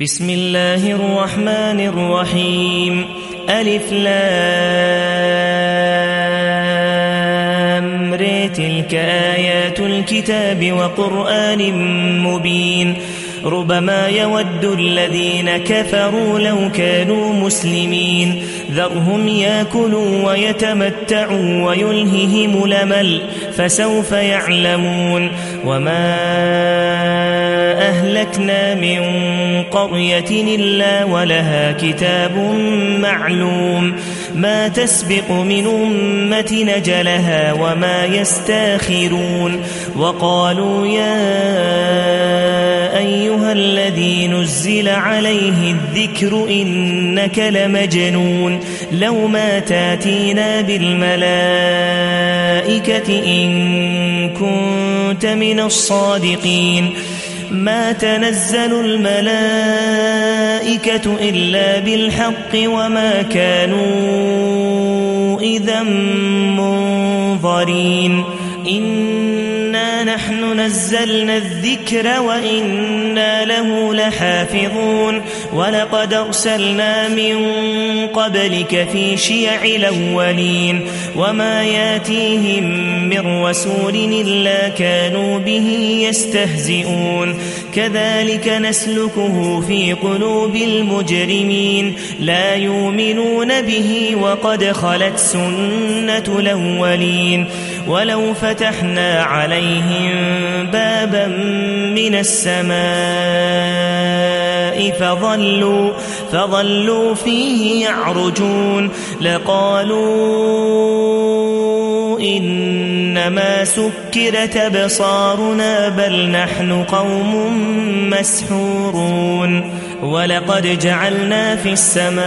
بسم الله الرحمن الرحيم. ألف لام. ر تلك آيات الكتاب وقرآن مبين. ربما يود الذين كفروا لو كانوا مسلمين. ذرهم ياكلوا ويتمتعوا ويلههم لمل فسوف يعلمون. وما أهلكنا من قرية إلا ولها كتاب معلوم ما تسبق من أمة نجلها وما يستاخرون وقالوا يا أيها الذي نزل عليه الذكر إنك لمجنون لو ما تاتينا بالملائكة إن كنت من الصادقين ما تنزل الملائكة إلا بالحق وما كانوا إذا منظرين. إنا نحن نزلنا الذكر وإنا له لحافظون ولقد أرسلنا من قبلك في شيع الأولين وما ياتيهم من رسول إلا كانوا به يستهزئون كذلك نسلكه في قلوب المجرمين لا يؤمنون به وقد خلت سنة الأولين ولو فتحنا عليهم بابا من السماء فظلوا, فظلوا فيه يعرجون. لقالوا إنما سكرت أبصارنا بل نحن قوم مسحورون. ولقد جعلنا في السماء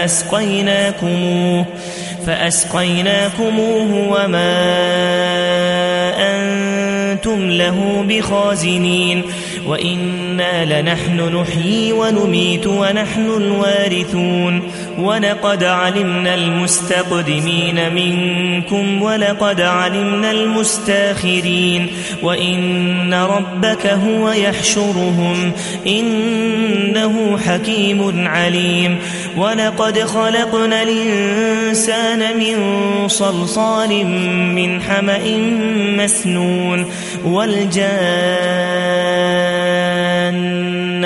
فأسقيناكموه, فأسقيناكموه وما أنتم له بخازنين. وإنا لنحن نحيي ونميت ونحن الوارثون. ولقد علمنا المستقدمين منكم ولقد علمنا المستاخرين. وإن ربك هو يحشرهم. إنه حكيم عليم. ولقد خلقنا الإنسان من صلصال من حمأ مسنون. والجان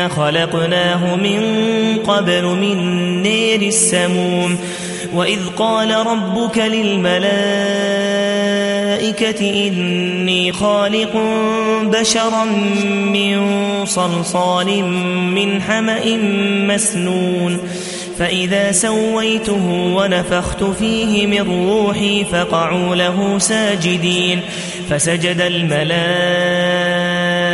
خلقناه من قبل من نير السموم وإذ قال ربك للملائكة إني خالق بشرا من صلصال من حمأ مسنون فإذا سويته ونفخت فيه من روحي فقعوا له ساجدين فسجد الملائكة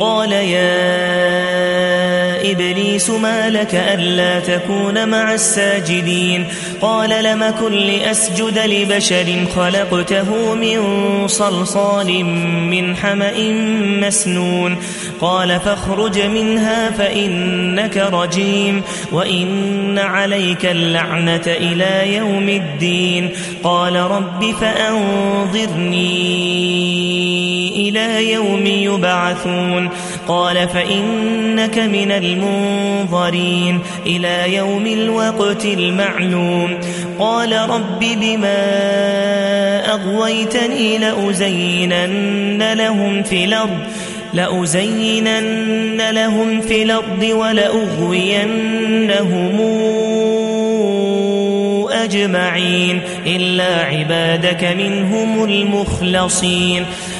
قال يا إبليس ما لك ألا تكون مع الساجدين؟ قال لم كن لأسجد لبشر خلقته من صلصال من حمأ مسنون. قال فاخرج منها فإنك رجيم وإن عليك اللعنة إلى يوم الدين. قال رب فأنظرني إلى يوم يبعثون. قال فإنك من المنظرين إلى يوم الوقت المعلوم. قال رب بما أغويتني لأزينن لهم في الأرض لأزينن لهم في الأرض ولأغوينهم أجمعين. إلا عبادك منهم المخلصين.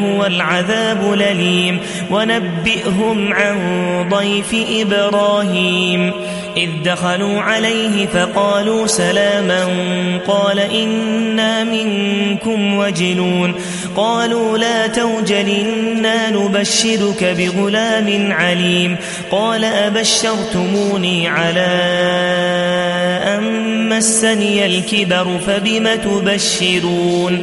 هو العذاب لليم ونبئهم عن ضيف إبراهيم. إذ دخلوا عليه فقالوا سلاما. قال إنا منكم وجلون قالوا لا توجل إنا نبشرك بغلام عليم. قال أبشرتموني على أن مسني الكبر فبم تبشرون؟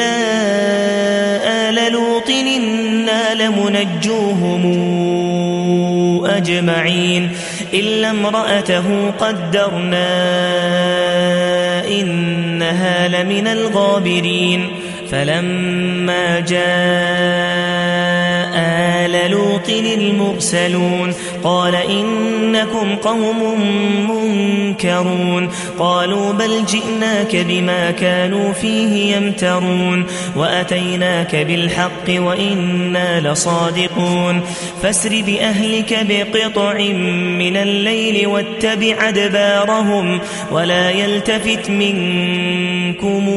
إلا آل لوط إنا لمنجوهم أجمعين. إلا امرأته قدرنا إنها لمن الغابرين. فلما جاء آل لوط المرسلون قال إنكم قوم منكرون قالوا بل جئناك بما كانوا فيه يمترون وأتيناك بالحق وإنا لصادقون فاسر بأهلك بقطع من الليل واتبع أدبارهم ولا يلتفت منكم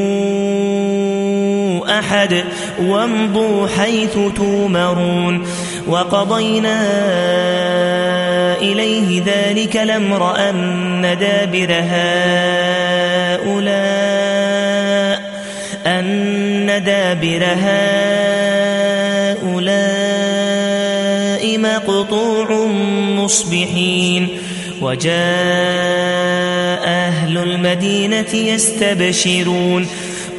أحد وامضوا حيث تومرون وقضينا إليه ذلك الأمر أن دابر هؤلاء أن دابر هؤلاء مقطوع مصبحين وجاء أهل المدينة يستبشرون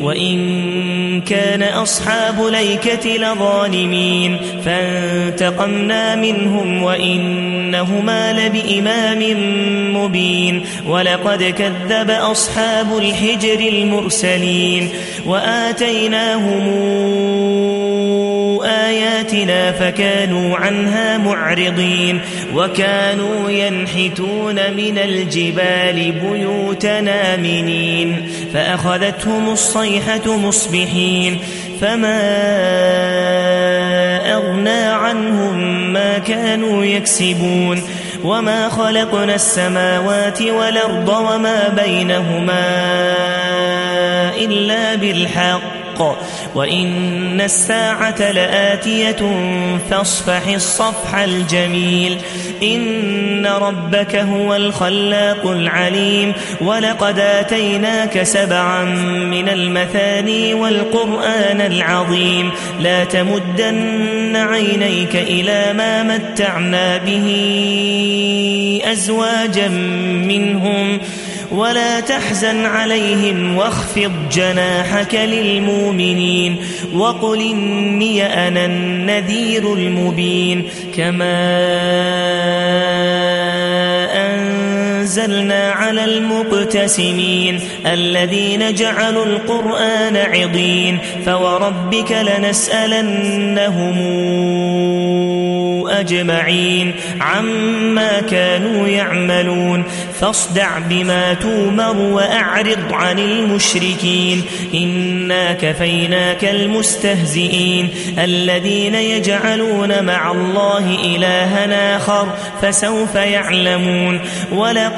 وإن كان أصحاب ليكة لظالمين. فانتقمنا منهم وإنهما لبإمام مبين. ولقد كذب أصحاب الحجر المرسلين. وآتيناهم آياتنا فكانوا عنها معرضين وكانوا ينحتون من الجبال بيوتنا منين فأخذتهم الصيحة مصبحين فما أغنى عنهم ما كانوا يكسبون وما خلقنا السماوات والأرض وما بينهما إلا بالحق الحق وإن الساعة لآتية فاصفح الصفح الجميل إن ربك هو الخلاق العليم ولقد آتيناك سبعا من المثاني والقرآن العظيم لا تمدن عينيك إلى ما متعنا به أزواجا منهم ولا تحزن عليهم واخفض جناحك للمؤمنين وقل إني أنا النذير المبين كما أنزلنا على المقتسمين الذين جعلوا القرآن عضين فوربك لنسألنهم أجمعين عما كانوا يعملون فاصدع بما تومر وأعرض عن المشركين إنا كفيناك المستهزئين الذين يجعلون مع الله إلها آخر فسوف يعلمون ولقد